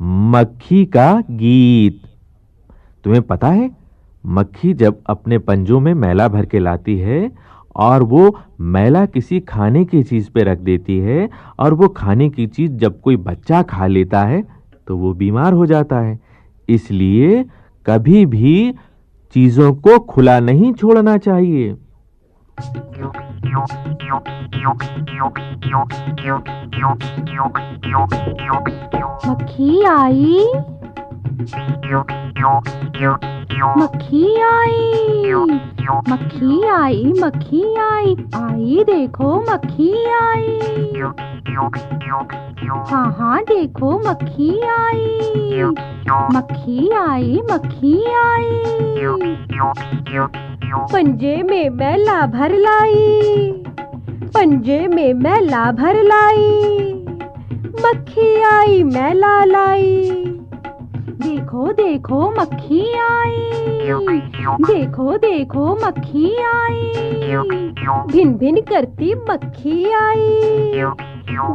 मक्खी का गीत। तुम्हें पता है, मक्खी जब अपने पंजों में मैला भर के लाती है और वो मैला किसी खाने की चीज़ पे रख देती है और वो खाने की चीज़ जब कोई बच्चा खा लेता है तो वो बीमार हो जाता है। इसलिए कभी भी चीज़ों को खुला नहीं छोड़ना चाहिए। मक्खी आई मक्खी आई मक्खी आई मक्खी आई आई देखो मक्खी आई। हाँ हाँ देखो मक्खी आई मक्खी आई मक्खी आई। पंजे में मैला भर लाई, पंजे में मैला भर लाई, मक्खी आई मैला लाई। देखो देखो मक्खी आई। देखो देखो मक्खी आई। भिन भिन करती मक्खी आई।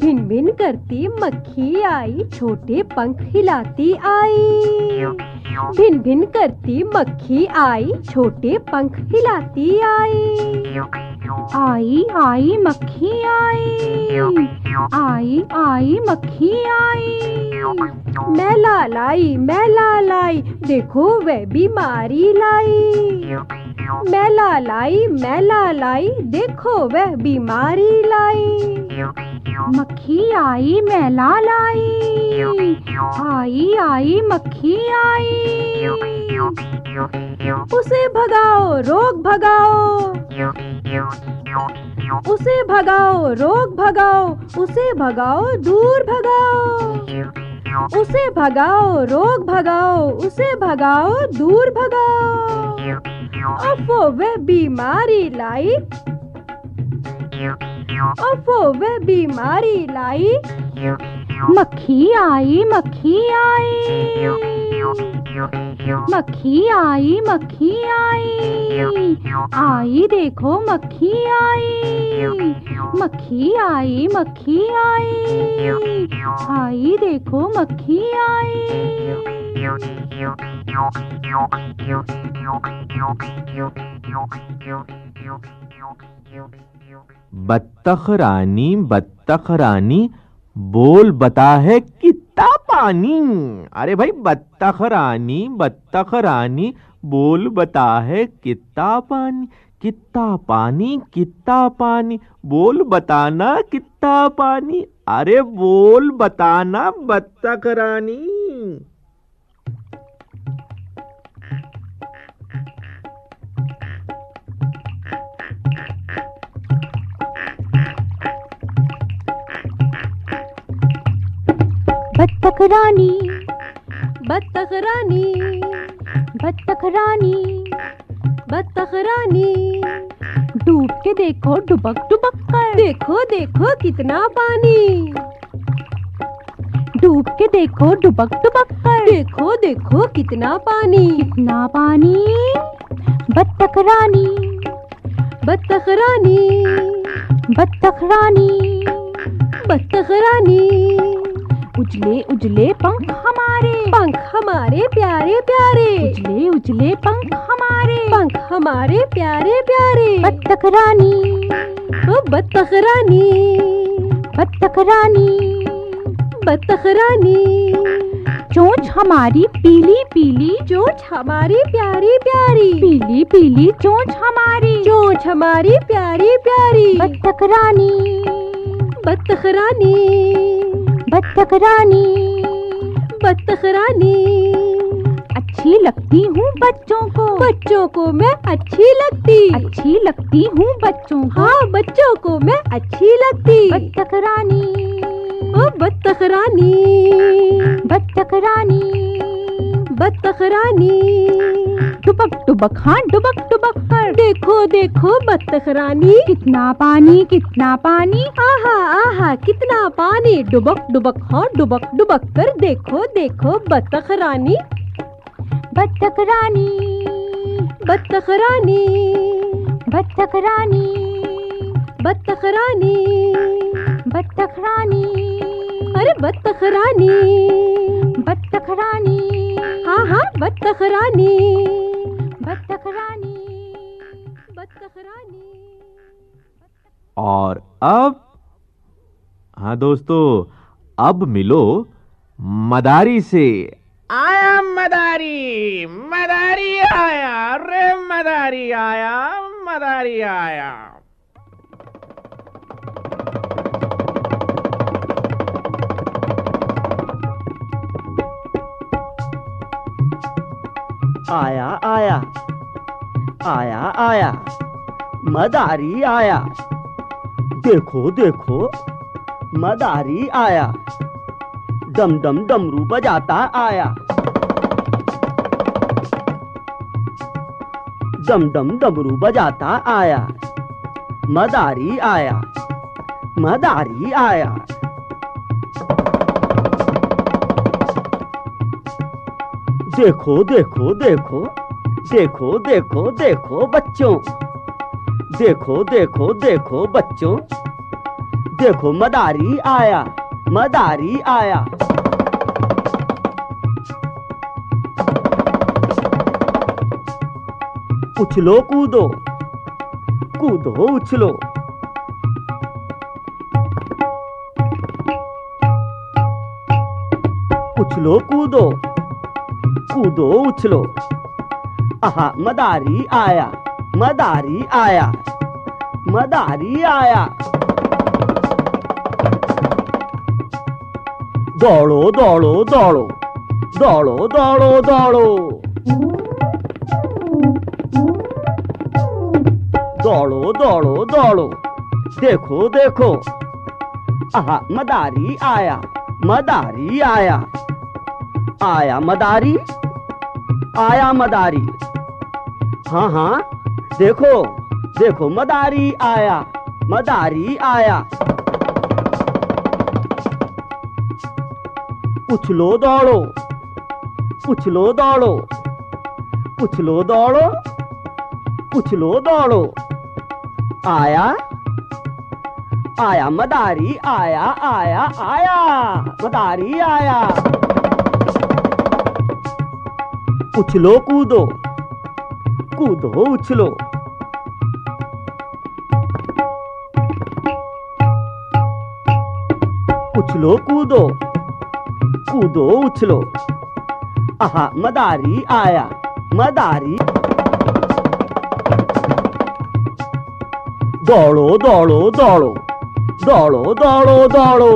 भिन भिन करती मक्खी आई, छोटे पंख हिलाती आई। भिन भिन करती मक्खी आई, छोटे पंख हिलाती आई। आई आई, मक्खी आई। आई आई, मक्खी आई। मैला लाई मैला लाई देखो वह बीमारी लाई। मैला लाई मैला लाई देखो वह बीमारी लाई। मक्खी आई मैला लाई आई आई, मक्खी आई। उसे भगाओ, रोग भगाओ। उसे भगाओ, रोग भगाओ, उसे भगाओ, दूर भगाओ। उसे भगाओ, रोग भगाओ, उसे भगाओ, दूर भगाओ। अफो, वह बीमारी लाई अफो, वह बीमारी लाई मक्खी आई मक्खी आई। मक्खी आई मक्खी आई। आई देखो, मक्खी आई। मक्खी आई मक्खी आई। आई देखो, मक्खी आई। बत्तख रानी बत्तख रानी, बोल बता है कितना पानी। अरे भाई बत्तख रानी बत्तख रानी बोल बता है कितना पानी कितना पानी कितना पानी, बोल बताना कितना पानी। अरे बोल बताना बत्तख रानी बत्तख रानी बत्तख रानी बत्तख रानी बत्तख रानी डूब के देखो, डुबक डुबक कर। देखो देखो कितना पानी। डूब के देखो, डुबक डुबक कर। देखो देखो कितना पानी। कितना पानी? बत्तख रानी बत्तख रानी बत्तख रानी बत्तख रानी उजले उजले पंख हमारे। पंख हमारे प्यारे प्यारे। उजले उजले पंख हमारे। पंख हमारे प्यारे प्यारे। बत्तख रानी। ओ बत्तख रानी। बत्तख रानी। बत्तख रानी। चोंच हमारी पीली पीली। चोंच हमारी प्यारी प्यारी। पीली पीली चोंच हमारी। चोंच हमारी प्यारी प्यारी। बत्तख रानी। बत्तख रानी। बत्तख रानी बत्तख रानी अच्छी लगती हूँ बच्चों को। बच्चों को मैं अच्छी लगती। अच्छी लगती हूँ बच्चों को। हाँ बच्चों को मैं अच्छी लगती। बत्तख रानी ओ बत्तख रानी बत्तख रानी बत्तख रानी डुबक डुबक हाँ डुबक डुबक कर। देखो देखो बत्तख रानी कितना पानी कितना पानी। आहा आहा, कितना पानी। डुबक डुबक हाँ डुबक डुबक कर। देखो देखो बत्तख रानी बत्तख रानी बत्तख रानी बत्तख रानी बत्तख रानी बत्तख रानी अरे बत्तख रानी बत्तख रानी हाँ हाँ बत्तख रानी बत्तख रानी बत्तख रानी और अब हाँ दोस्तों अब मिलो मदारी से। आया मदारी मदारी आया रे मदारी आया मदारी आया। आया आया। आया आया। मदारी आया। देखो देखो। मदारी आया। डम डम डमरू बजाता आया। डम डम डमरू बजाता आया। मदारी आया। मदारी आया। देखो देखो देखो। देखो देखो देखो बच्चों। देखो देखो देखो बच्चों। देखो, मदारी आया मदारी आया। उछलो कूदो कूदो उछलो उछलो कूदो कूदो उछलो आहा, मदारी आया मदारी आया मदारी आया। दौड़ो दौड़ो दौड़ो दौड़ो दौड़ो दौड़ो। दौड़ो दौड़ो दौड़ो। देखो देखो। आहा, मदारी आया मदारी आया। आया मदारी आया मदारी। हाँ हाँ। देखो देखो, मदारी आया मदारी आया। उछलो दौड़ो उछलो दौड़ो उछलो दौड़ो उछलो दौड़ो। आया आया, मदारी आया आया आया, मदारी आया। उछलो कूदो कूदो उछलो उछलो कूदो कूदो उछलो आहा मदारी आया मदारी दौड़ो दौड़ो दौड़ो दौड़ो दौड़ो दौड़ो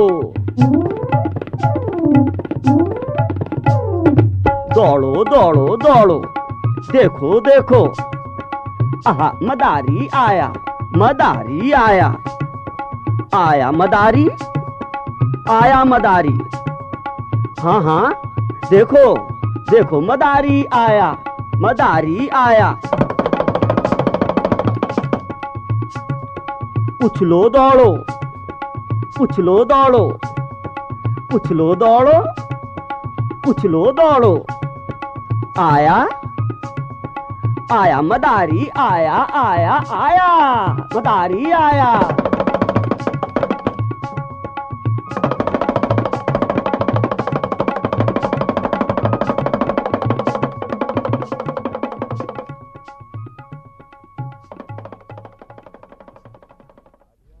दौड़ो दौड़ो दौड़ो देखो देखो। आहा, मदारी आया मदारी आया। आया मदारी आया मदारी। हाँ हाँ देखो देखो, मदारी आया मदारी आया। उछलो दौड़ो उछलो दौड़ो उछलो दौड़ो उछलो दौड़ो। आया आया, मदारी आया आया आया, मदारी आया।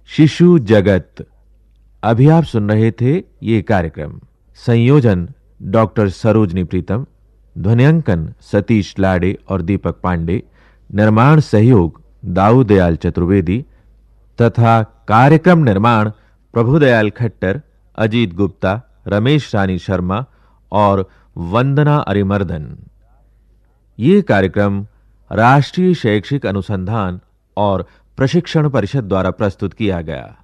शिशु जगत। अभी आप सुन रहे थे ये कार्यक्रम। संयोजन डॉक्टर सरोजनी प्रीतम। ध्वनियांकन, सतीश लाड़े और दीपक पांडे, निर्माण सहयोग, दाऊदयाल चतुर्वेदी, तथा कार्यक्रम निर्माण, प्रभुदयाल खट्टर, अजीत गुप्ता, रमेश रानी शर्मा और वंदना अरिमर्दन। ये कार्यक्रम राष्ट्रीय शैक्षिक अनुसंधान और प्रशिक्षण परिषद द्वारा प्रस्तुत किया गया।